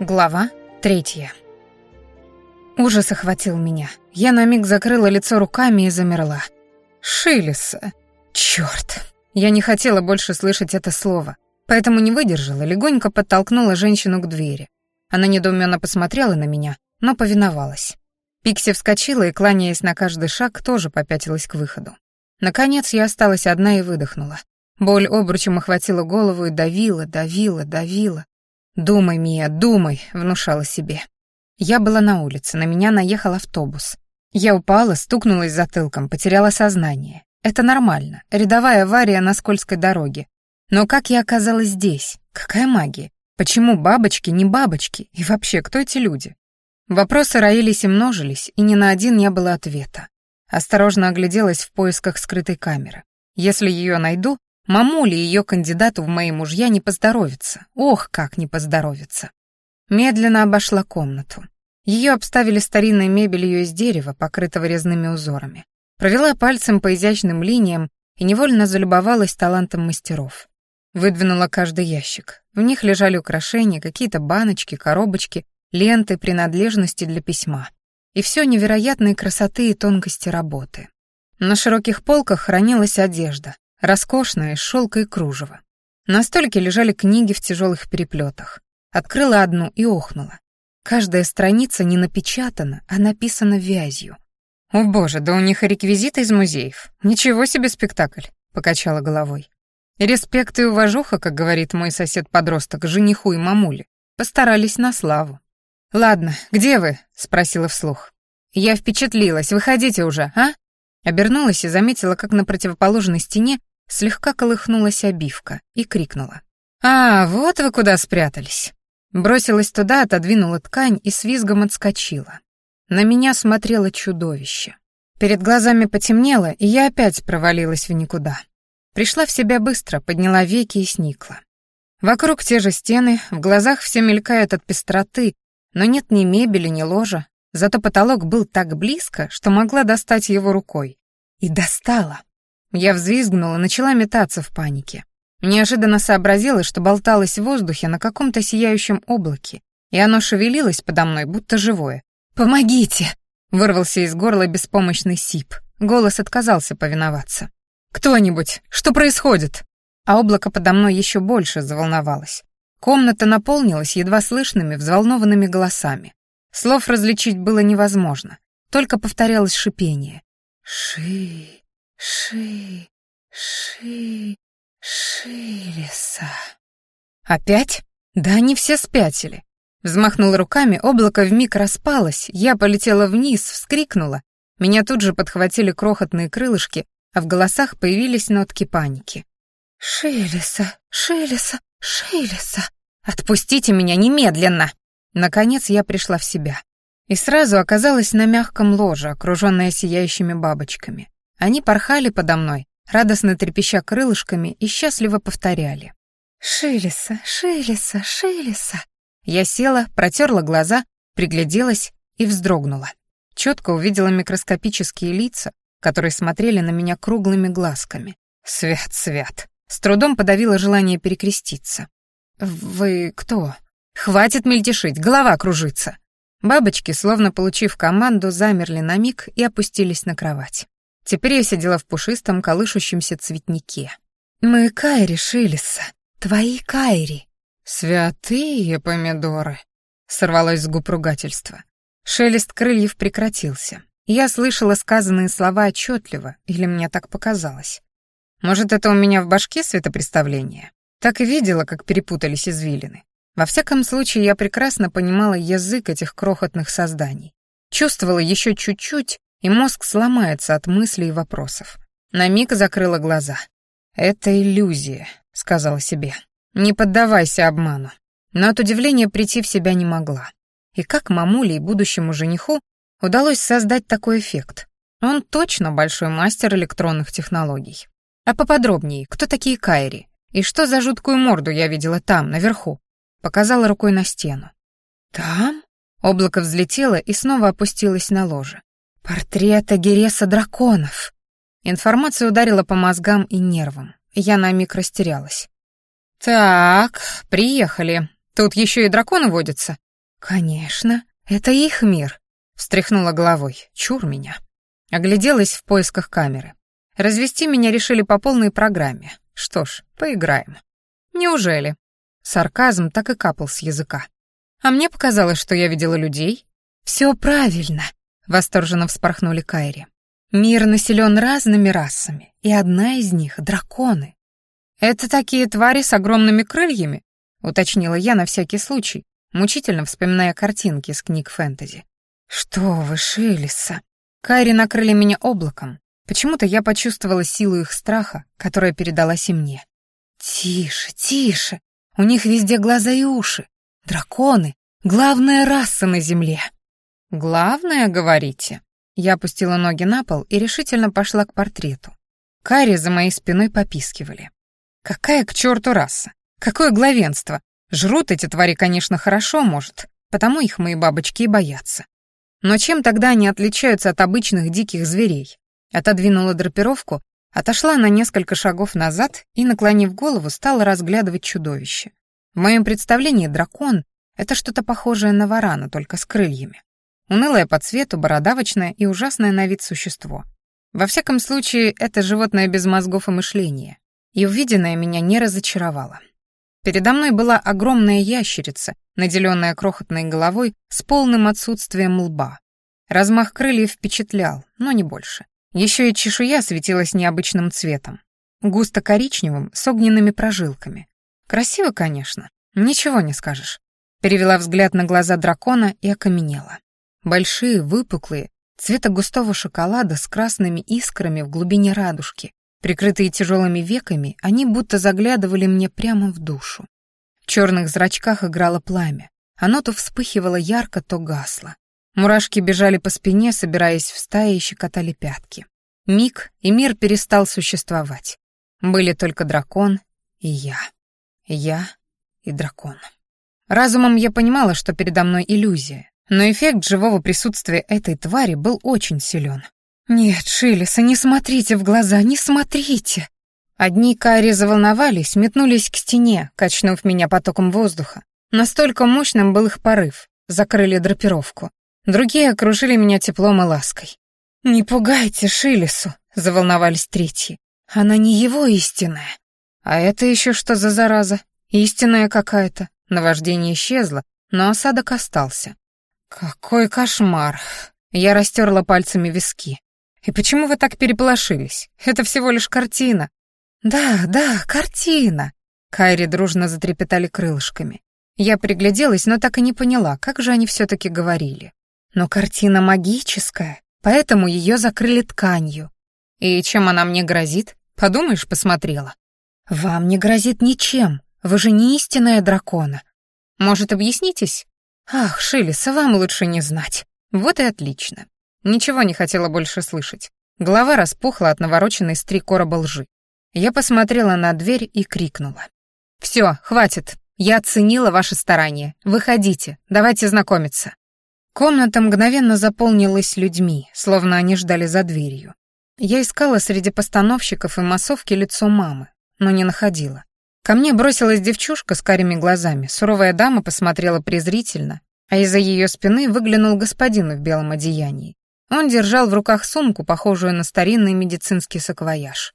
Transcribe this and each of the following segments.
Глава третья. Ужас охватил меня. Я на миг закрыла лицо руками и замерла. Шилиса. Чёрт. Я не хотела больше слышать это слово, поэтому не выдержала, легонько подтолкнула женщину к двери. Она недоуменно посмотрела на меня, но повиновалась. Пикси вскочила и, кланяясь на каждый шаг, тоже попятилась к выходу. Наконец я осталась одна и выдохнула. Боль обручем охватила голову и давила, давила, давила. «Думай, Мия, думай», — внушала себе. Я была на улице, на меня наехал автобус. Я упала, стукнулась затылком, потеряла сознание. Это нормально, рядовая авария на скользкой дороге. Но как я оказалась здесь? Какая магия? Почему бабочки не бабочки? И вообще, кто эти люди? Вопросы роились и множились, и ни на один не было ответа. Осторожно огляделась в поисках скрытой камеры. Если ее найду, Мамуле ее кандидату в мои мужья не поздоровится. Ох, как не поздоровится. Медленно обошла комнату. Ее обставили старинной мебелью из дерева, покрытого резными узорами. Провела пальцем по изящным линиям и невольно залюбовалась талантом мастеров. Выдвинула каждый ящик. В них лежали украшения, какие-то баночки, коробочки, ленты, принадлежности для письма. И все невероятной красоты и тонкости работы. На широких полках хранилась одежда, роскошная, из шелка и кружева. На столике лежали книги в тяжелых переплетах. Открыла одну и охнула. Каждая страница не напечатана, а написана вязью. «О боже, да у них и реквизиты из музеев. Ничего себе спектакль», — покачала головой. «Респект и уважуха, как говорит мой сосед-подросток, жениху и мамуле. Постарались на славу». «Ладно, где вы?» — спросила вслух. «Я впечатлилась, выходите уже, а?» Обернулась и заметила, как на противоположной стене слегка колыхнулась обивка и крикнула. «А, вот вы куда спрятались!» Бросилась туда, отодвинула ткань и с визгом отскочила. На меня смотрело чудовище. Перед глазами потемнело, и я опять провалилась в никуда. Пришла в себя быстро, подняла веки и сникла. Вокруг те же стены, в глазах все мелькают от пестроты, но нет ни мебели, ни ложа, зато потолок был так близко, что могла достать его рукой. И достала. Я взвизгнула, начала метаться в панике. Неожиданно сообразила, что болталась в воздухе на каком-то сияющем облаке, и оно шевелилось подо мной, будто живое. «Помогите!» — вырвался из горла беспомощный сип. Голос отказался повиноваться. «Кто-нибудь! Что происходит?» А облако подо мной еще больше заволновалось. Комната наполнилась едва слышными, взволнованными голосами. Слов различить было невозможно, только повторялось шипение. «Ши...» Ши... Ши... Шилеса. Опять? Да они все спятили. Взмахнул руками, облако вмиг распалось, я полетела вниз, вскрикнула. Меня тут же подхватили крохотные крылышки, а в голосах появились нотки паники. «Шилеса, Шилеса, Шилеса! Отпустите меня немедленно!» Наконец я пришла в себя. И сразу оказалась на мягком ложе, окруженная сияющими бабочками. Они порхали подо мной, радостно трепеща крылышками и счастливо повторяли. «Шилиса, Шилиса, Шилиса!» Я села, протерла глаза, пригляделась и вздрогнула. Четко увидела микроскопические лица, которые смотрели на меня круглыми глазками. Свят, свят. С трудом подавила желание перекреститься. «Вы кто?» «Хватит мельтешить, голова кружится!» Бабочки, словно получив команду, замерли на миг и опустились на кровать. Теперь я сидела в пушистом, колышущемся цветнике. «Мы Кайри Шилиса, твои Кайри». «Святые помидоры», — сорвалось с губ ругательства. Шелест крыльев прекратился. Я слышала сказанные слова отчетливо, или мне так показалось. Может, это у меня в башке светопреставление? Так и видела, как перепутались извилины. Во всяком случае, я прекрасно понимала язык этих крохотных созданий. Чувствовала еще чуть-чуть, и мозг сломается от мыслей и вопросов. На миг закрыла глаза. «Это иллюзия», — сказала себе. «Не поддавайся обману». Но от удивления прийти в себя не могла. И как мамуле и будущему жениху удалось создать такой эффект? Он точно большой мастер электронных технологий. А поподробнее, кто такие Кайри? И что за жуткую морду я видела там, наверху? Показала рукой на стену. «Там?» Облако взлетело и снова опустилось на ложе. Портрет Агереса драконов. Информация ударила по мозгам и нервам. Я на миг растерялась. «Так, приехали. Тут еще и драконы водятся», «Конечно, это их мир», — встряхнула головой. «Чур меня». Огляделась в поисках камеры. Развести меня решили по полной программе. Что ж, поиграем. Неужели? Сарказм так и капал с языка. А мне показалось, что я видела людей. Все правильно, восторженно вспорхнули Кайри. Мир населен разными расами, и одна из них — драконы. «Это такие твари с огромными крыльями?» — уточнила я на всякий случай, мучительно вспоминая картинки с книг фэнтези. «Что вы, Шилиса!» Кайри накрыли меня облаком. Почему-то я почувствовала силу их страха, которая передалась и мне. «Тише, тише! У них везде глаза и уши. Драконы — главная раса на Земле!» «Главное, говорите?» Я опустила ноги на пол и решительно пошла к портрету. Кари за моей спиной попискивали. Какая к черту раса? Какое главенство? Жрут эти твари, конечно, хорошо, может, потому их мои бабочки и боятся. Но чем тогда они отличаются от обычных диких зверей? Отодвинула драпировку, отошла на несколько шагов назад и, наклонив голову, стала разглядывать чудовище. В моем представлении дракон — это что-то похожее на варана, только с крыльями. Унылое по цвету, бородавочное и ужасное на вид существо. Во всяком случае, это животное без мозгов и мышления. И увиденное меня не разочаровало. Передо мной была огромная ящерица, наделенная крохотной головой с полным отсутствием лба. Размах крыльев впечатлял, но не больше. Еще и чешуя светилась необычным цветом. Густо-коричневым, с огненными прожилками. Красиво, конечно, ничего не скажешь. Перевела взгляд на глаза дракона и окаменела. Большие, выпуклые, цвета густого шоколада с красными искрами в глубине радужки. Прикрытые тяжелыми веками, они будто заглядывали мне прямо в душу. В черных зрачках играло пламя. Оно то вспыхивало ярко, то гасло. Мурашки бежали по спине, собираясь в стаи и щекотали пятки. Миг, и мир перестал существовать. Были только дракон и я. Я и дракон. Разумом я понимала, что передо мной иллюзия, но эффект живого присутствия этой твари был очень силен. «Нет, Шилиса, не смотрите в глаза, не смотрите!» Одни кари заволновались, метнулись к стене, качнув меня потоком воздуха. Настолько мощным был их порыв, закрыли драпировку. Другие окружили меня теплом и лаской. «Не пугайте Шилису», — заволновались третьи. «Она не его истинная». «А это еще что за зараза? Истинная какая-то». Наваждение исчезло, но осадок остался. «Какой кошмар!» Я растерла пальцами виски. «И почему вы так переполошились? Это всего лишь картина». «Да, да, картина!» Кайри дружно затрепетали крылышками. Я пригляделась, но так и не поняла, как же они все-таки говорили. Но картина магическая, поэтому ее закрыли тканью. И чем она мне грозит? Подумаешь, посмотрела. Вам не грозит ничем, вы же не истинная дракона. Может, объяснитесь? «Ах, Шилиса, вам лучше не знать». Вот и отлично. Ничего не хотела больше слышать. Голова распухла от навороченной с три короба лжи. Я посмотрела на дверь и крикнула. «Все, хватит. Я оценила ваши старания. Выходите, давайте знакомиться». Комната мгновенно заполнилась людьми, словно они ждали за дверью. Я искала среди постановщиков и массовки лицо мамы, но не находила. Ко мне бросилась девчушка с карими глазами. Суровая дама посмотрела презрительно, а из-за ее спины выглянул господин в белом одеянии. Он держал в руках сумку, похожую на старинный медицинский саквояж.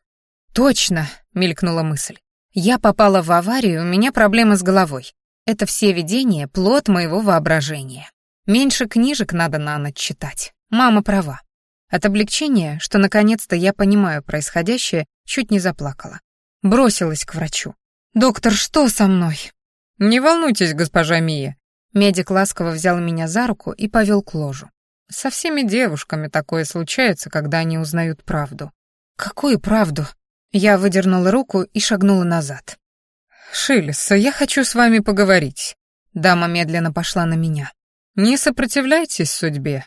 «Точно!» — мелькнула мысль. «Я попала в аварию, у меня проблемы с головой. Это все видения — плод моего воображения. Меньше книжек надо на ночь читать. Мама права». От облегчения, что наконец-то я понимаю происходящее, чуть не заплакала. Бросилась к врачу. «Доктор, что со мной?» «Не волнуйтесь, госпожа Мия». Медик ласково взял меня за руку и повел к ложу. Со всеми девушками такое случается, когда они узнают правду. «Какую правду?» Я выдернула руку и шагнула назад. «Шилиса, я хочу с вами поговорить». Дама медленно пошла на меня. «Не сопротивляйтесь судьбе».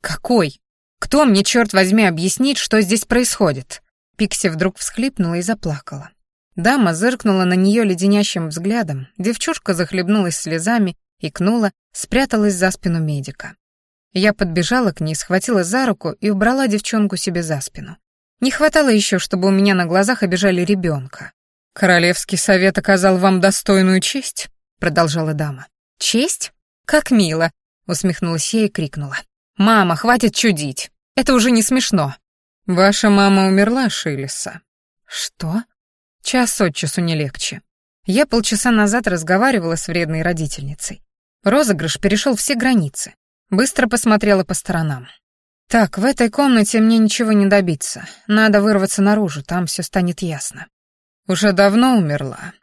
«Какой? Кто мне, черт возьми, объяснит, что здесь происходит?» Пикси вдруг всхлипнула и заплакала. Дама зыркнула на нее леденящим взглядом, девчушка захлебнулась слезами, икнула, спряталась за спину медика. Я подбежала к ней, схватила за руку и убрала девчонку себе за спину. Не хватало еще, чтобы у меня на глазах обижали ребенка. «Королевский совет оказал вам достойную честь», — продолжала дама. «Честь? как мило!» — усмехнулась я и крикнула. «Мама, хватит чудить! Это уже не смешно!» «Ваша мама умерла, Шилиса». «Что?» «Час от часу не легче. Я полчаса назад разговаривала с вредной родительницей. Розыгрыш перешел все границы. Быстро посмотрела по сторонам. Так, в этой комнате мне ничего не добиться. Надо вырваться наружу, там все станет ясно. Уже давно умерла.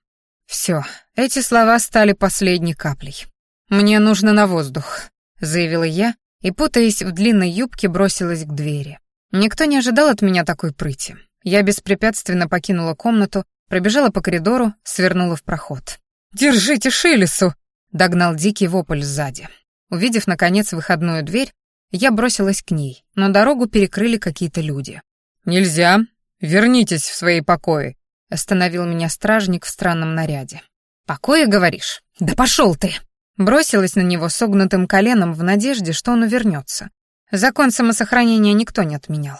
Все, эти слова стали последней каплей. Мне нужно на воздух, заявила я и, путаясь в длинной юбке, бросилась к двери. Никто не ожидал от меня такой прыти. Я беспрепятственно покинула комнату, пробежала по коридору, свернула в проход. «Держите Шилесу!» — догнал дикий вопль сзади. Увидев, наконец, выходную дверь, я бросилась к ней, но дорогу перекрыли какие-то люди. «Нельзя. Вернитесь в свои покои», — остановил меня стражник в странном наряде. «Покои, говоришь? Да пошел ты!» Бросилась на него согнутым коленом в надежде, что он увернется. Закон самосохранения никто не отменял.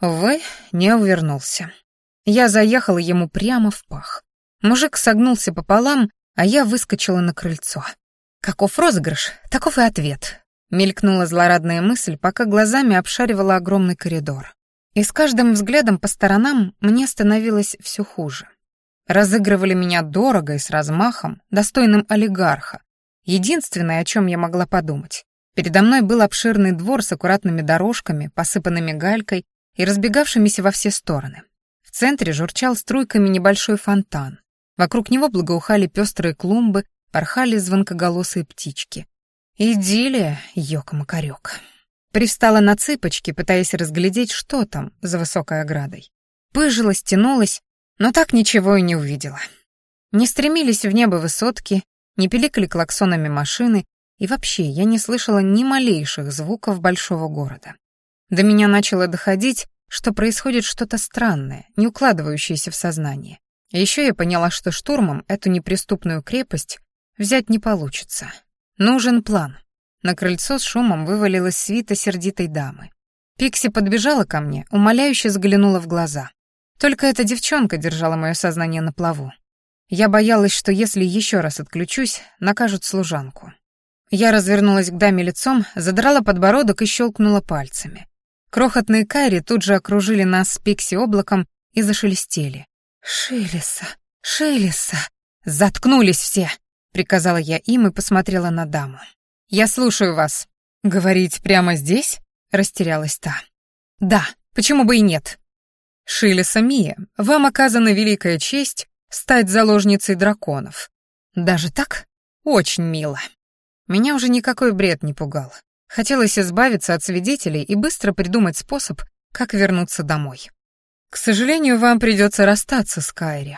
Увы, не увернулся. Я заехала ему прямо в пах. Мужик согнулся пополам, а я выскочила на крыльцо. Каков розыгрыш, таков и ответ. Мелькнула злорадная мысль, пока глазами обшаривала огромный коридор. И с каждым взглядом по сторонам мне становилось все хуже. Разыгрывали меня дорого и с размахом, достойным олигарха. Единственное, о чем я могла подумать. Передо мной был обширный двор с аккуратными дорожками, посыпанными галькой и разбегавшимися во все стороны. В центре журчал струйками небольшой фонтан. Вокруг него благоухали пестрые клумбы, порхали звонкоголосые птички. Идиллия, ёк-макарёк. Пристала на цыпочки, пытаясь разглядеть, что там за высокой оградой. Пыжилась, тянулась, но так ничего и не увидела. Не стремились в небо высотки, не пиликали клаксонами машины, и вообще я не слышала ни малейших звуков большого города. До меня начало доходить, что происходит что-то странное, не укладывающееся в сознание. Еще я поняла, что штурмом эту неприступную крепость взять не получится. Нужен план. На крыльцо с шумом вывалилась свита сердитой дамы. Пикси подбежала ко мне, умоляюще заглянула в глаза. Только эта девчонка держала мое сознание на плаву. Я боялась, что если еще раз отключусь, накажут служанку. Я развернулась к даме лицом, задрала подбородок и щелкнула пальцами. Крохотные кайри тут же окружили нас с Пикси облаком и зашелестели. «Шелеса! Шелеса!» «Заткнулись все!» — приказала я им и посмотрела на даму. «Я слушаю вас». «Говорить прямо здесь?» — растерялась та. «Да, почему бы и нет?» «Шилеса Мия, вам оказана великая честь стать заложницей драконов. Даже так? Очень мило». Меня уже никакой бред не пугал. Хотелось избавиться от свидетелей и быстро придумать способ, как вернуться домой. «К сожалению, вам придется расстаться с Кайри.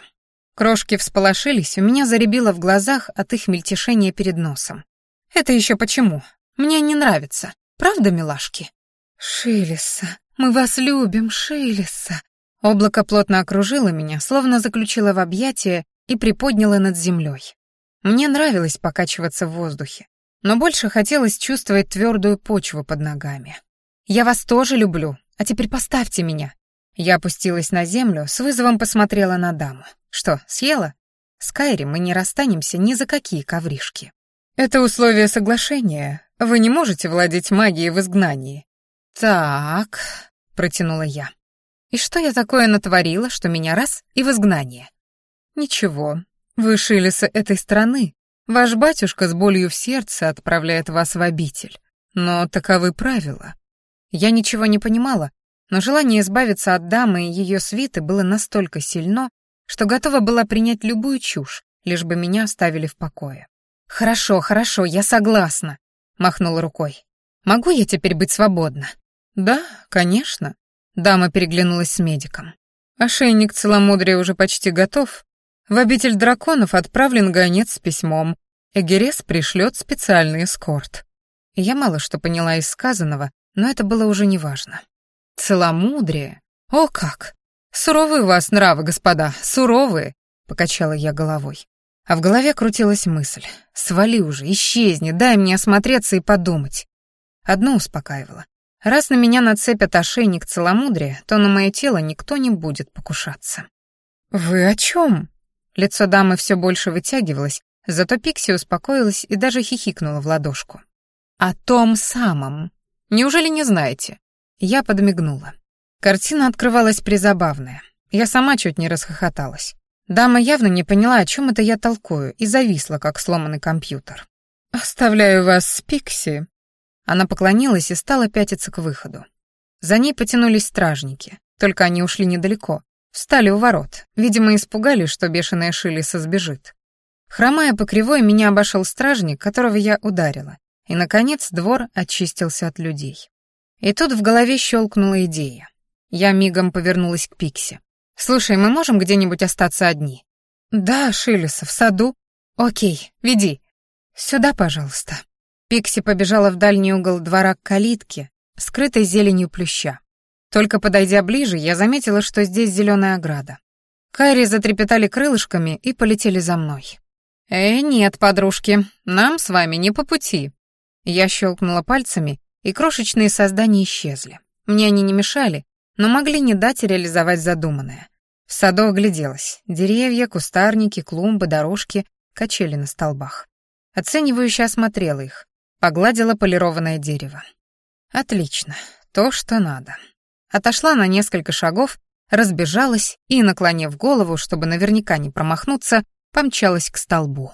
Крошки всполошились, у меня заребило в глазах от их мельтешения перед носом. «Это еще почему? Мне не нравится. Правда, милашки?» «Шилиса, мы вас любим, Шилиса!» Облако плотно окружило меня, словно заключило в объятия и приподняло над землей. Мне нравилось покачиваться в воздухе, но больше хотелось чувствовать твердую почву под ногами. «Я вас тоже люблю, а теперь поставьте меня!» Я опустилась на землю, с вызовом посмотрела на даму. Что, съела? С Кайри мы не расстанемся ни за какие ковришки. Это условие соглашения. Вы не можете владеть магией в изгнании. Так, протянула я. И что я такое натворила, что меня раз и в изгнание? Ничего. Вы шилиса этой страны. Ваш батюшка с болью в сердце отправляет вас в обитель. Но таковы правила. Я ничего не понимала, но желание избавиться от дамы и ее свиты было настолько сильно, что готова была принять любую чушь, лишь бы меня оставили в покое. «Хорошо, хорошо, я согласна», — махнула рукой. «Могу я теперь быть свободна?» «Да, конечно», — дама переглянулась с медиком. «Ошейник целомудрия уже почти готов. В обитель драконов отправлен гонец с письмом. Эгерес пришлет специальный эскорт». Я мало что поняла из сказанного, но это было уже неважно. «Целомудрие? О как! «Суровые у вас нравы, господа, суровые», — покачала я головой. А в голове крутилась мысль. «Свали уже, исчезни, дай мне осмотреться и подумать». Одно успокаивало. Раз на меня нацепят ошейник целомудрия, то на мое тело никто не будет покушаться. «Вы о чем?» Лицо дамы все больше вытягивалось, Зато Пикси успокоилась и даже хихикнула в ладошку. «О том самом. Неужели не знаете?» Я подмигнула. Картина открывалась призабавная. Я сама чуть не расхохоталась. Дама явно не поняла, о чем это я толкую, и зависла, как сломанный компьютер. «Оставляю вас с Пикси». Она поклонилась и стала пятиться к выходу. За ней потянулись стражники, только они ушли недалеко. Встали у ворот, видимо, испугались, что бешеная Шилиса сбежит. Хромая по кривой, меня обошел стражник, которого я ударила, и, наконец, двор очистился от людей. И тут в голове щелкнула идея. Я мигом повернулась к Пикси. «Слушай, мы можем где-нибудь остаться одни?» «Да, Шилеса, в саду». «Окей, веди». «Сюда, пожалуйста». Пикси побежала в дальний угол двора к калитке, скрытой зеленью плюща. Только подойдя ближе, я заметила, что здесь зеленая ограда. Кайри затрепетали крылышками и полетели за мной. «Э, нет, подружки, нам с вами не по пути». Я щелкнула пальцами, и крошечные создания исчезли. Мне они не мешали, но могли не дать реализовать задуманное. В саду огляделась. Деревья, кустарники, клумбы, дорожки, качели на столбах. Оценивающе осмотрела их, погладила полированное дерево. Отлично, то, что надо. Отошла на несколько шагов, разбежалась и, наклонив голову, чтобы наверняка не промахнуться, помчалась к столбу.